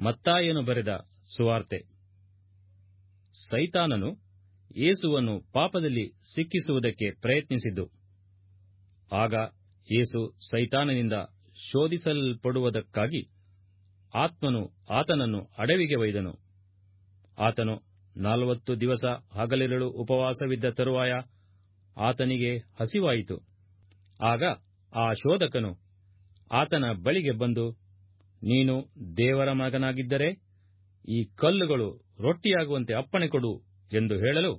ಮತ್ತಾಯನು ಬರೆದ ಸುವಾರ್ತೆ. ಸೈತಾನನು ಯೇಸುವನ್ನು ಪಾಪದಲ್ಲಿ ಸಿಕ್ಕಿಸುವುದಕ್ಕೆ ಪ್ರಯತ್ನಿಸಿದ್ದು. ಆಗ ಯೇಸು ಸೈತಾನನಿಂದ ಶೋಧಿಸಲ್ಪಡುವುದಕ್ಕಾಗಿ ಆತ್ಮನು ಆತನನ್ನು ಅಡವಿಗೆ ಒಯ್ದನು. ಆತನು ನಲವತ್ತು ದಿವಸ ಹಗಲಿರಳು ಉಪವಾಸವಿದ್ದ ತರುವಾಯ ಆತನಿಗೆ ಹಸಿವಾಯಿತು. ಆಗ ಆ ಶೋಧಕನು ಆತನ ಬಳಿಗೆ ಬಂದು ನೀನು ದೇವರ ಮಗನಾಗಿದ್ದರೆ ಈ ಕಲ್ಲುಗಳು ರೊಟ್ಟಿಯಾಗುವಂತೆ ಅಪ್ಪಣೆ ಕೊಡು ಎಂದು ಹೇಳಲು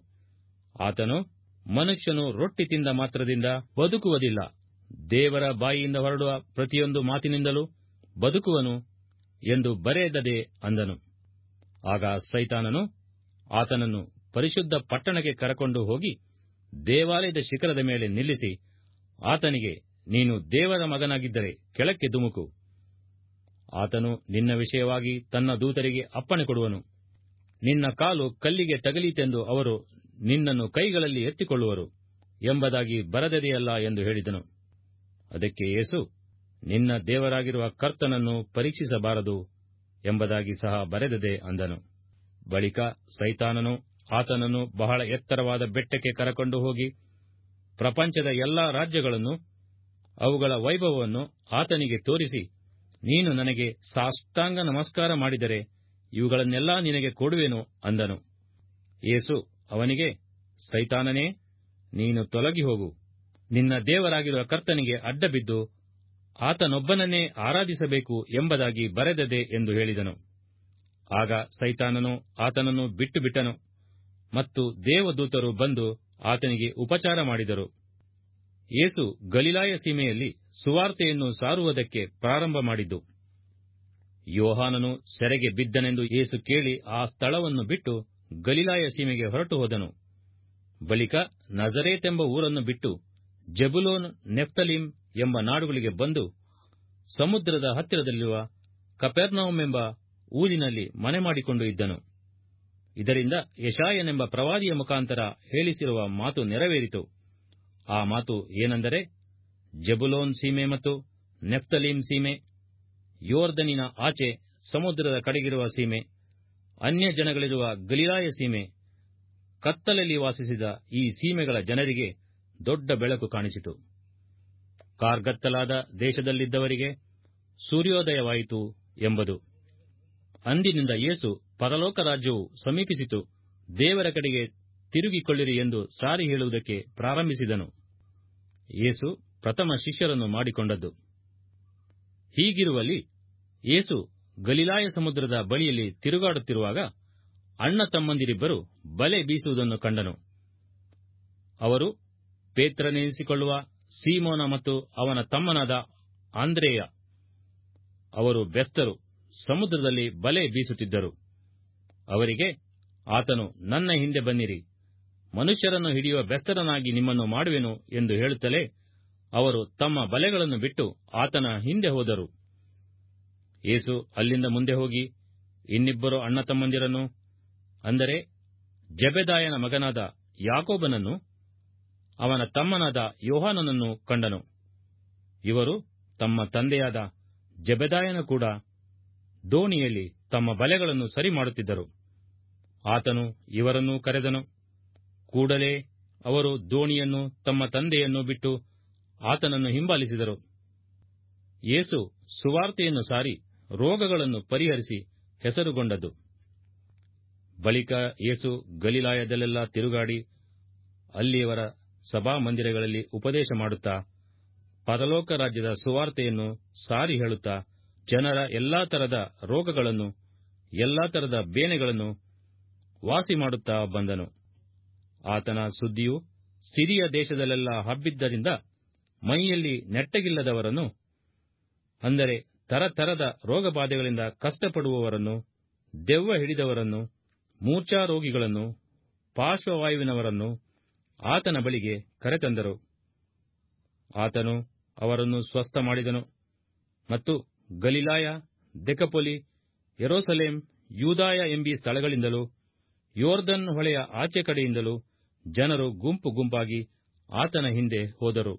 ಆತನು ಮನುಷ್ಯನು ರೊಟ್ಟಿ ತಿಂದ ಮಾತ್ರದಿಂದ ಬದುಕುವುದಿಲ್ಲ. ದೇವರ ಬಾಯಿಯಿಂದ ಹೊರಡುವ ಪ್ರತಿಯೊಂದು ಮಾತಿನಿಂದಲೂ ಬದುಕುವನು ಎಂದು ಬರೆದದೆ ಅಂದನು. ಆಗ ಸೈತಾನನು ಆತನನ್ನು ಪರಿಶುದ್ಧ ಪಟ್ಟಣಕ್ಕೆ ಕರಕೊಂಡು ಹೋಗಿ ದೇವಾಲಯದ ಶಿಖರದ ಮೇಲೆ ನಿಲ್ಲಿಸಿ, ಆತನಿಗೆ, ನೀನು ದೇವರ ಮಗನಾಗಿದ್ದರೆ ಕೆಳಕ್ಕೆ ಧುಮುಕು. ಆತನು ನಿನ್ನ ವಿಷಯವಾಗಿ ತನ್ನ ದೂತರಿಗೆ ಅಪ್ಪಣೆ ಕೊಡುವನು. ನಿನ್ನ ಕಾಲು ಕಲ್ಲಿಗೆ ತಗಲೀತೆಂದು ಅವರು ನಿನ್ನನ್ನು ಕೈಗಳಲ್ಲಿ ಎತ್ತಿಕೊಳ್ಳುವರು ಎಂಬುದಾಗಿ ಬರದದೆಯಲ್ಲ ಎಂದು ಹೇಳಿದನು. ಅದಕ್ಕೆ ಯೇಸು, ನಿನ್ನ ದೇವರಾಗಿರುವ ಕರ್ತನನ್ನು ಪರೀಕ್ಷಿಸಬಾರದು ಎಂಬುದಾಗಿ ಸಹ ಬರೆದದೆ ಅಂದನು. ಬಳಿಕ ಸೈತಾನನು ಆತನನ್ನು ಬಹಳ ಎತ್ತರವಾದ ಬೆಟ್ಟಕ್ಕೆ ಕರಕೊಂಡು ಹೋಗಿ ಪ್ರಪಂಚದ ಎಲ್ಲಾ ರಾಜ್ಯಗಳನ್ನು ಅವುಗಳ ವೈಭವವನ್ನು ಆತನಿಗೆ ತೋರಿಸಿ ನೀನು ನನಗೆ ಸಾಷ್ಟಾಂಗ ನಮಸ್ಕಾರ ಮಾಡಿದರೆ ಇವುಗಳನ್ನೆಲ್ಲ ನಿನಗೆ ಕೊಡುವೆನು ಅಂದನು. ಯೇಸು ಅವನಿಗೆ, ಸೈತಾನನೇ, ನೀನು ತೊಲಗಿ ಹೋಗು. ನಿನ್ನ ದೇವರಾಗಿರುವ ಕರ್ತನಿಗೆ ಅಡ್ಡಬಿದ್ದು ಆತನೊಬ್ಬನನ್ನೇ ಆರಾಧಿಸಬೇಕು ಎಂಬುದಾಗಿ ಬರೆದದೆ ಎಂದು ಹೇಳಿದನು. ಆಗ ಸೈತಾನನು ಆತನನ್ನು ಬಿಟ್ಟುಬಿಟ್ಟನು ಮತ್ತು ದೇವದೂತರು ಬಂದು ಆತನಿಗೆ ಉಪಚಾರ ಮಾಡಿದರು. ಯೇಸು ಗಲಿಲಾಯ ಸೀಮೆಯಲ್ಲಿ ಸುವಾರ್ತೆಯನ್ನು ಸಾರುವುದಕ್ಕೆ ಪ್ರಾರಂಭ ಮಾಡಿದ್ದು. ಯೋಹಾನನು ಸೆರೆಗೆ ಬಿದ್ದನೆಂದು ಯೇಸು ಕೇಳಿ ಆ ಸ್ಥಳವನ್ನು ಬಿಟ್ಟು ಗಲಿಲಾಯ ಸೀಮೆಗೆ ಹೊರಟು ಹೋದನು. ಬಳಿಕ ನಜರೇತೆಂಬ ಊರನ್ನು ಬಿಟ್ಟು ಜಬುಲೋನ್ ನೆಫ್ತಲೀಮ್ ಎಂಬ ನಾಡುಗಳಿಗೆ ಬಂದು ಸಮುದ್ರದ ಹತ್ತಿರದಲ್ಲಿರುವ ಕಪೆರ್ನೌಮ್ ಎಂಬ ಊರಿನಲ್ಲಿ ಮನೆ ಮಾಡಿಕೊಂಡು ಇದ್ದನು. ಇದರಿಂದ ಯಶಾಯನೆಂಬ ಪ್ರವಾದಿಯ ಮುಖಾಂತರ ಹೇಳಿಸಿರುವ ಮಾತು ನೆರವೇರಿತು. ಆ ಮಾತು ಏನೆಂದರೆ ಜಬುಲೋನ್ ಸೀಮೆ ಮತ್ತು ನೆಫ್ತಲೀಮ್ ಸೀಮೆ, ಯೋರ್ದನಿನ ಆಚೆ ಸಮುದ್ರದ ಕಡೆಗಿರುವ ಸೀಮೆ ಅನ್ಯ ಜನಗಳಿರುವ ಗಲಿಲಾಯ ಸೀಮೆ, ಕತ್ತಲಲ್ಲಿ ವಾಸಿಸಿದ ಈ ಸೀಮೆಗಳ ಜನರಿಗೆ ದೊಡ್ಡ ಬೆಳಕು ಕಾಣಿಸಿತು. ಕಾರ್ಗತ್ತಲಾದ ದೇಶದಲ್ಲಿದ್ದವರಿಗೆ ಸೂರ್ಯೋದಯವಾಯಿತು ಎಂಬುದು. ಅಂದಿನಿಂದ ಯೇಸು ಪರಲೋಕ ರಾಜ್ಯವು ಸಮೀಪಿಸಿತು, ದೇವರ ಕಡೆಗೆ ತಿರುಗಿಕೊಳ್ಳಿರಿ ಎಂದು ಸಾರಿ ಹೇಳುವುದಕ್ಕೆ ಪ್ರಾರಂಭಿಸಿದನು. ಯೇಸು ಪ್ರಥಮ ಶಿಷ್ಯರನ್ನು ಮಾಡಿಕೊಂಡದ್ದು. ಹೀಗಿರುವಲ್ಲಿ ಯೇಸು ಗಲಿಲಾಯ ಸಮುದ್ರದ ಬಳಿಯಲ್ಲಿ ತಿರುಗಾಡುತ್ತಿರುವಾಗ ಅಣ್ಣ ತಮ್ಮಂದಿರಿಬ್ಬರು ಬಲೆ ಬೀಸುವುದನ್ನು ಕಂಡನು. ಅವರು ಪೇತ್ರನೆನಿಸಿಕೊಳ್ಳುವ ಸೀಮೋನ ಮತ್ತು ಅವನ ತಮ್ಮನಾದ ಆಂದ್ರೇಯ. ಅವರು ಬೆಸ್ತರು ಸಮುದ್ರದಲ್ಲಿ ಬಲೆ ಬೀಸುತ್ತಿದ್ದರು. ಅವರಿಗೆ, ಆತನು, ನನ್ನ ಹಿಂದೆ ಬನ್ನಿರಿ. ಮನುಷ್ಯರನ್ನು ಹಿಡಿಯುವ ಬೆಸ್ತರನಾಗಿ ನಿಮ್ಮನ್ನು ಮಾಡುವೆನು ಎಂದು ಹೇಳುತ್ತಲೇ ಅವರು ತಮ್ಮ ಬಲೆಗಳನ್ನು ಬಿಟ್ಟು ಆತನ ಹಿಂದೆ ಹೋದರು. ಯೇಸು ಅಲ್ಲಿಂದ ಮುಂದೆ ಹೋಗಿ, ಇನ್ನಿಬ್ಬರು ಅಣ್ಣ ತಮ್ಮಂದಿರನ್ನು, ಅಂದರೆ ಜಬೆದಾಯನ ಮಗನಾದ ಯಾಕೋಬನನ್ನು, ಅವನ ತಮ್ಮನಾದ ಯೋಹಾನನನ್ನು ಕಂಡನು. ಇವರು ತಮ್ಮ ತಂದೆಯಾದ ಜಬೆದಾಯನ ಕೂಡ ದೋಣಿಯಲ್ಲಿ ತಮ್ಮ ಬಲೆಗಳನ್ನು ಸರಿ ಮಾಡುತ್ತಿದ್ದರು ಆತನು ಇವರನ್ನೂ ಕರೆದನು. ಕೂಡಲೇ ಅವರು ದೋಣಿಯನ್ನು ತಮ್ಮ ತಂದೆಯನ್ನು ಬಿಟ್ಟು ಆತನನ್ನು ಹಿಂಬಾಲಿಸಿದರು. ಯೇಸು ಸುವಾರ್ತೆಯನ್ನು ಸಾರಿ ರೋಗಗಳನ್ನು ಪರಿಹರಿಸಿ ಹೆಸರುಗೊಂಡದ್ದು. ಬಳಿಕ ಯೇಸು ಗಲಿಲಾಯದಲ್ಲೆಲ್ಲ ತಿರುಗಾಡಿ ಅಲ್ಲಿಯವರ ಸಭಾಮಂದಿರಗಳಲ್ಲಿ ಉಪದೇಶ ಮಾಡುತ್ತಾ ಪರಲೋಕ ರಾಜ್ಯದ ಸುವಾರ್ತೆಯನ್ನು ಸಾರಿ ಹೇಳುತ್ತಾ ಜನರ ಎಲ್ಲಾ ತರದ ರೋಗಗಳನ್ನು, ಎಲ್ಲಾ ತರದ ಬೇನೆಗಳನ್ನು ವಾಸಿ ಮಾಡುತ್ತಾ ಬಂದನು. ಆತನ ಸುದ್ದಿಯು ಸಿರಿಯ ದೇಶದಲ್ಲೆಲ್ಲ ಹಬ್ಬಿದ್ದರಿಂದ ಮೈಯಲ್ಲಿ ನೆಟ್ಟಗಿಲ್ಲದವರನ್ನು, ಅಂದರೆ ತರತರದ ರೋಗಬಾಧೆಗಳಿಂದ ಕಷ್ಟಪಡುವವರನ್ನು, ದೆವ್ವ ಹಿಡಿದವರನ್ನು, ಮೂರ್ಛಾರೋಗಿಗಳನ್ನು, ಪಾರ್ಶ್ವವಾಯುವಿನವರನ್ನು ಆತನ ಬಳಿಗೆ ಕರೆತಂದರು. ಆತನು ಅವರನ್ನು ಸ್ವಸ್ಥ ಮಾಡಿದನು. ಮತ್ತು ಗಲಿಲಾಯ, ದೆಕಪೊಲಿ, ಯೆರೂಸಲೇಮ್, ಯೂದಾಯ ಎಂಬಿ ಸ್ಥಳಗಳಿಂದಲೂ, ಯೋರ್ದನ್ ಹೊಳೆಯ ಆಚೆ ಕಡೆಯಿಂದಲೂ ಜನರು ಗುಂಪು ಗುಂಪಾಗಿ ಆತನ ಹಿಂದೆ ಹೋದರು.